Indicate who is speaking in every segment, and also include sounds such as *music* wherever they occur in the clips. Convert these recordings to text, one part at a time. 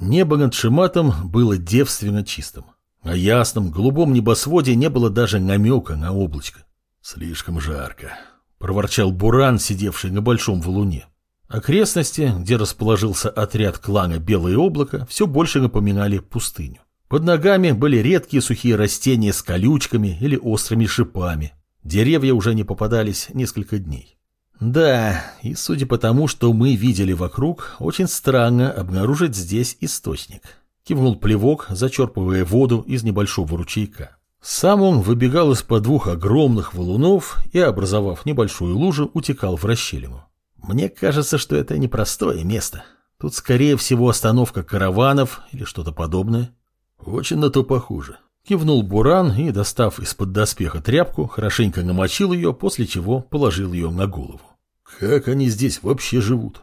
Speaker 1: Небо над Шиматом было девственно чистым. На ясном, голубом небосводе не было даже намека на облачко. «Слишком жарко», — проворчал Буран, сидевший на большом валуне. Окрестности, где расположился отряд клана Белое облако, все больше напоминали пустыню. Под ногами были редкие сухие растения с колючками или острыми шипами. Деревья уже не попадались несколько дней. Да, и судя по тому, что мы видели вокруг, очень странно обнаружить здесь источник. Кивнул плевок, зачерпывая воду из небольшого ручейка. Сам он выбегал из-под двух огромных валунов и, образовав небольшую лужу, утекал в расщелину. Мне кажется, что это непростое место. Тут, скорее всего, остановка караванов или что-то подобное.
Speaker 2: Очень на то похоже.
Speaker 1: Кивнул Буран и, достав из-под доспеха тряпку, хорошенько намочил ее, после чего положил ее на голову.
Speaker 2: Как они здесь вообще живут?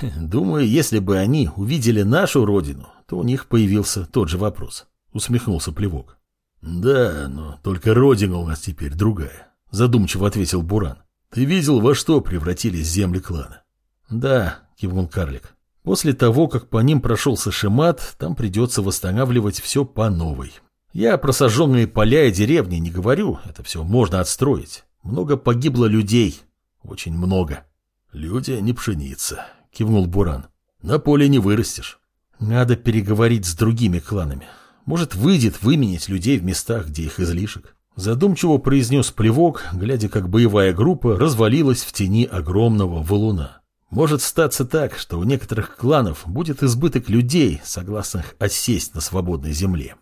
Speaker 2: *laughs*
Speaker 1: Думаю, если бы они увидели нашу родину, то у них появился тот же вопрос. Усмехнулся Плевок.
Speaker 2: Да, но только родина у нас теперь другая. Задумчиво ответил Буран. Ты видел, во что превратились земли клана?
Speaker 1: Да, кивнул карлик. После того, как по ним прошелся Шимат, там придется восстанавливать все по новой. Я про сожженные поля и деревни не говорю, это все можно отстроить. Много погибло людей, очень много.
Speaker 2: Люди не пшеница, кивнул Буран. На поле не вырастешь.
Speaker 1: Надо переговорить с другими кланами. Может, выйдет выменить людей в местах, где их излишек. Задумчиво произнес плевок, глядя, как боевая группа развалилась в тени огромного валуна. Может статься так, что у некоторых кланов будет избыток людей, согласных отсесть на свободной земле.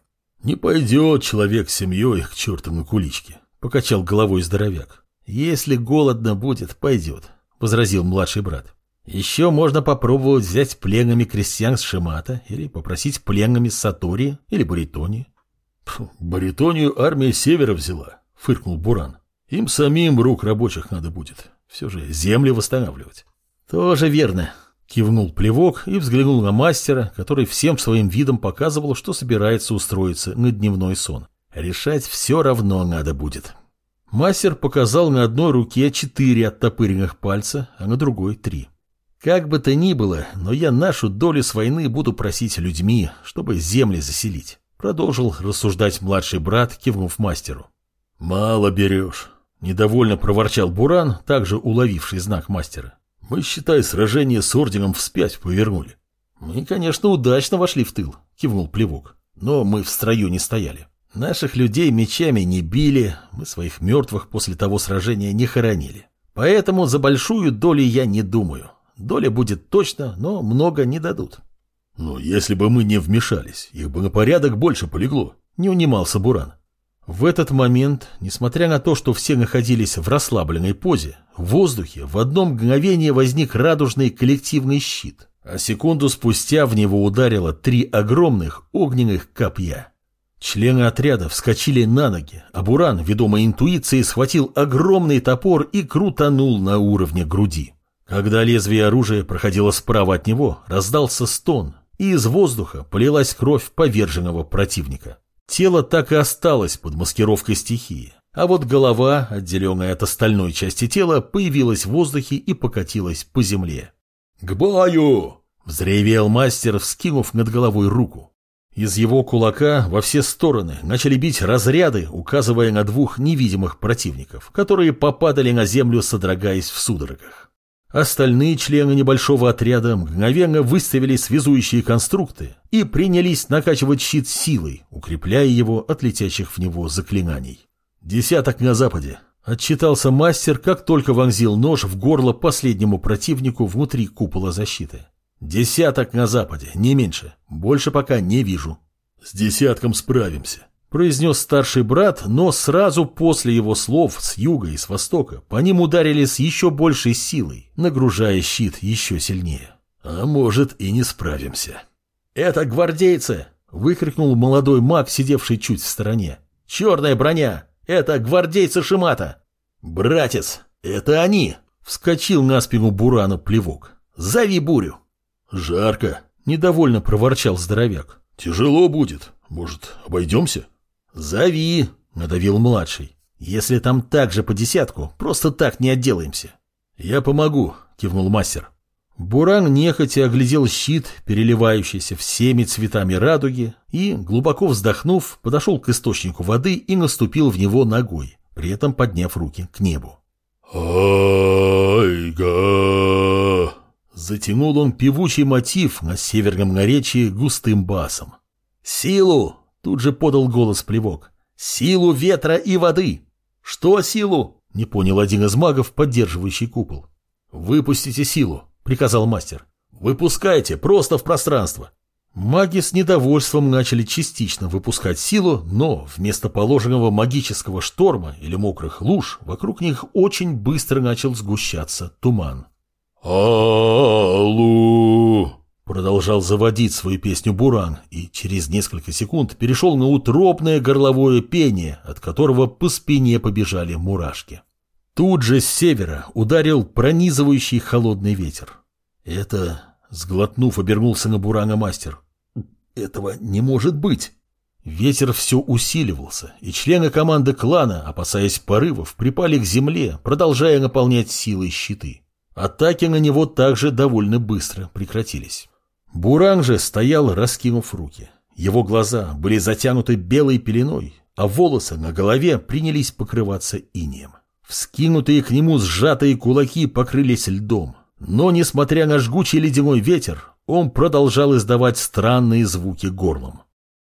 Speaker 2: «Не пойдет человек с семьей к черту на куличке», — покачал головой здоровяк.
Speaker 1: «Если голодно будет, пойдет», — возразил младший брат. «Еще можно попробовать взять пленами крестьян с Шимата или попросить пленами с Сатори или Баритонии».
Speaker 2: «Баритонию армия Севера взяла», — фыркнул Буран. «Им самим рук рабочих надо будет. Все же земли восстанавливать».
Speaker 1: «Тоже верно», Кивнул плевок и взглянул на мастера, который всем своим видом показывал, что собирается устроиться на дневной сон. Решать все равно надо будет. Мастер показал на одной руке четыре оттопыренных пальца, а на другой три. Как бы то ни было, но я нашу долю с войны буду просить людьми, чтобы земли заселить. Продолжил рассуждать младший брат, кивнув мастеру.
Speaker 2: «Мало берешь», — недовольно проворчал Буран, также уловивший знак мастера. Мы, считай, сражение с орденом вспять повернули.
Speaker 1: Мы, конечно, удачно вошли в тыл, кивнул плевок. Но мы в строю не стояли. Наших людей мечами не били, мы своих мертвых после того сражения не хоронили. Поэтому за большую долю я не думаю. Доля будет точно, но много не дадут.
Speaker 2: Но если бы мы не вмешались, их бы на порядок больше полегло, не унимался Буран.
Speaker 1: В этот момент, несмотря на то, что все находились в расслабленной позе, в воздухе в одно мгновение возник радужный коллективный щит, а секунду спустя в него ударило три огромных огненных копья. Члены отряда вскочили на ноги, а Буран, ведомой интуицией, схватил огромный топор и крутанул на уровне груди. Когда лезвие оружия проходило справа от него, раздался стон, и из воздуха полилась кровь поверженного противника. Тело так и осталось под маскировкой стихии, а вот голова, отделенная от остальной части тела, появилась в воздухе и покатилась по земле.
Speaker 2: «К бою!»
Speaker 1: — взревел мастер, вскинув над головой руку. Из его кулака во все стороны начали бить разряды, указывая на двух невидимых противников, которые попадали на землю, содрогаясь в судорогах. Остальные члены небольшого отряда мгновенно выставили связующие конструкты и принялись накачивать щит силой, укрепляя его от летящих в него заклинаний. Десяток на западе. Отчитался мастер, как только вонзил нож в горло последнему противнику внутри купола защиты. Десяток на западе, не меньше. Больше пока не вижу.
Speaker 2: С десятком справимся
Speaker 1: произнес старший брат, но сразу после его слов с юга и с востока по ним ударили с еще большей силой, нагружая щит еще сильнее.
Speaker 2: А может и не справимся.
Speaker 1: «Это гвардейцы!» — выкрикнул молодой маг, сидевший чуть в стороне. «Черная броня! Это гвардейцы Шимата!» «Братец, это они!» — вскочил на спину Бурана плевок. «Зови бурю!»
Speaker 2: «Жарко!»
Speaker 1: — недовольно проворчал здоровяк.
Speaker 2: «Тяжело будет. Может, обойдемся?»
Speaker 1: «Зови!» — надавил младший. «Если там так же по десятку, просто так не отделаемся».
Speaker 2: «Я помогу», — кивнул мастер.
Speaker 1: Буран нехотя оглядел щит, переливающийся всеми цветами радуги, и, глубоко вздохнув, подошел к источнику воды и наступил в него ногой, при этом подняв руки к небу.
Speaker 2: «Айга!»
Speaker 1: Затянул он певучий мотив на северном наречии густым басом. «Силу!» — тут же подал голос плевок. «Силу ветра и воды!» «Что силу?» — не понял один из магов, поддерживающий купол. «Выпустите силу!» — приказал мастер. «Выпускайте, просто в пространство!» Маги с недовольством начали частично выпускать силу, но вместо положенного магического шторма или мокрых луж вокруг них очень быстро начал сгущаться туман.
Speaker 2: «Аллу!»
Speaker 1: Продолжал заводить свою песню Буран и через несколько секунд перешел на утробное горловое пение, от которого по спине побежали мурашки. Тут же с севера ударил пронизывающий холодный ветер. Это, сглотнув, обернулся на Бурана мастер. Этого не может быть. Ветер все усиливался, и члены команды клана, опасаясь порывов, припали к земле, продолжая наполнять силой щиты. Атаки на него также довольно быстро прекратились. Буран же стоял, раскинув руки. Его глаза были затянуты белой пеленой, а волосы на голове принялись покрываться инеем. Вскинутые к нему сжатые кулаки покрылись льдом. Но, несмотря на жгучий ледяной ветер, он продолжал издавать странные звуки горлом.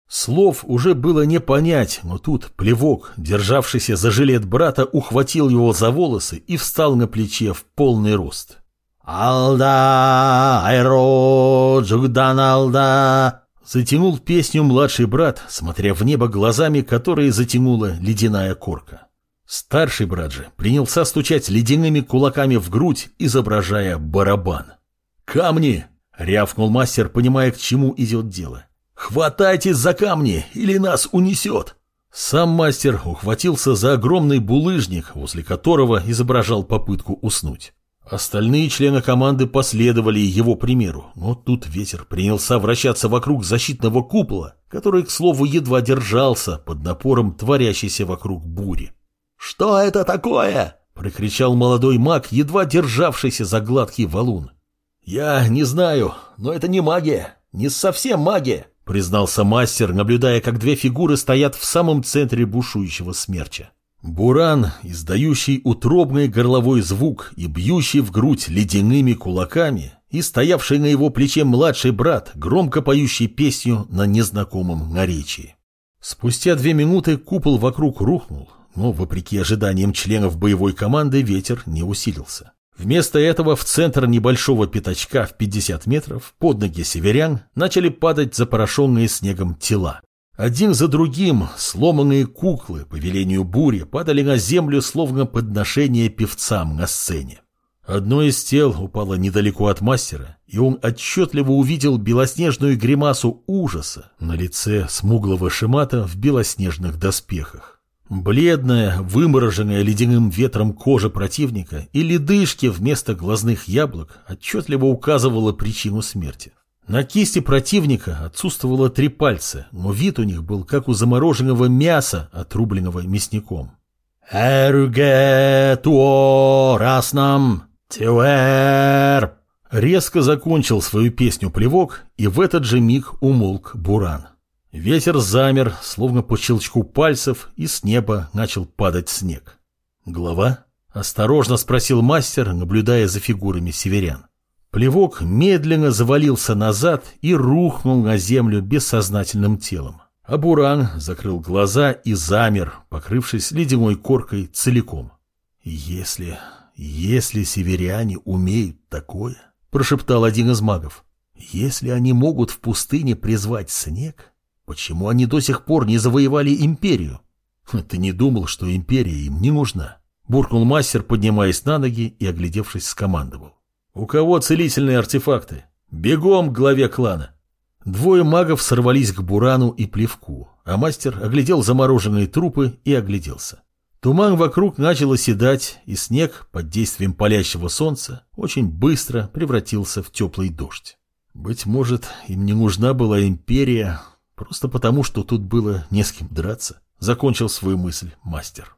Speaker 1: Слов уже было не понять, но тут плевок, державшийся за жилет брата, ухватил его за волосы и встал на плече в полный рост. «Алда, айро, джугдан алда!» Затянул песню младший брат, смотря в небо глазами, которые затянула ледяная корка. Старший брат же принялся стучать ледяными кулаками в грудь, изображая барабан. «Камни!» — рявкнул мастер, понимая, к чему идет дело. «Хватайтесь за камни, или нас унесет!» Сам мастер ухватился за огромный булыжник, возле которого изображал попытку уснуть. Остальные члены команды последовали его примеру, но тут ветер принялся вращаться вокруг защитного купола, который, к слову, едва держался под напором творящейся вокруг бури. «Что это такое?» — прокричал молодой маг, едва державшийся за гладкий валун. «Я не знаю, но это не магия, не совсем магия», — признался мастер, наблюдая, как две фигуры стоят в самом центре бушующего смерча. Буран, издающий утробный горловой звук и бьющий в грудь ледяными кулаками, и стоявший на его плече младший брат, громко поющий песню на незнакомом наречии. Спустя две минуты купол вокруг рухнул, но, вопреки ожиданиям членов боевой команды, ветер не усилился. Вместо этого в центр небольшого пятачка в 50 метров под ноги северян начали падать запорошенные снегом тела. Один за другим сломанные куклы по велению бури падали на землю словно подношение певцам на сцене. Одно из тел упало недалеко от мастера, и он отчетливо увидел белоснежную гримасу ужаса на лице смуглого шимата в белоснежных доспехах. Бледная, вымороженная ледяным ветром кожа противника и ледышки вместо глазных яблок отчетливо указывала причину смерти. На кисти противника отсутствовало три пальца, но вид у них был как у замороженного мяса, отрубленного мясником. «Эрге туо раснам тюэр!» Резко закончил свою песню плевок, и в этот же миг умолк буран. Ветер замер, словно по щелчку пальцев, и с неба начал падать снег. «Глава?» — осторожно спросил мастер, наблюдая за фигурами северян. Плевок медленно завалился назад и рухнул на землю бессознательным телом. А Буран закрыл глаза и замер, покрывшись ледяной коркой целиком. «Если... если северяне умеют такое...» — прошептал один из магов. «Если они могут в пустыне призвать снег...» Почему они до сих пор не завоевали империю? *laughs* Ты не думал, что империя им не нужна? Буркнул мастер, поднимаясь на ноги и, оглядевшись, скомандовал. У кого целительные артефакты? Бегом к главе клана. Двое магов сорвались к Бурану и Плевку, а мастер оглядел замороженные трупы и огляделся. Туман вокруг начал оседать, и снег под действием палящего солнца очень быстро превратился в теплый дождь. Быть может, им не нужна была империя, Просто потому, что тут было не с кем драться, закончил свою мысль мастер.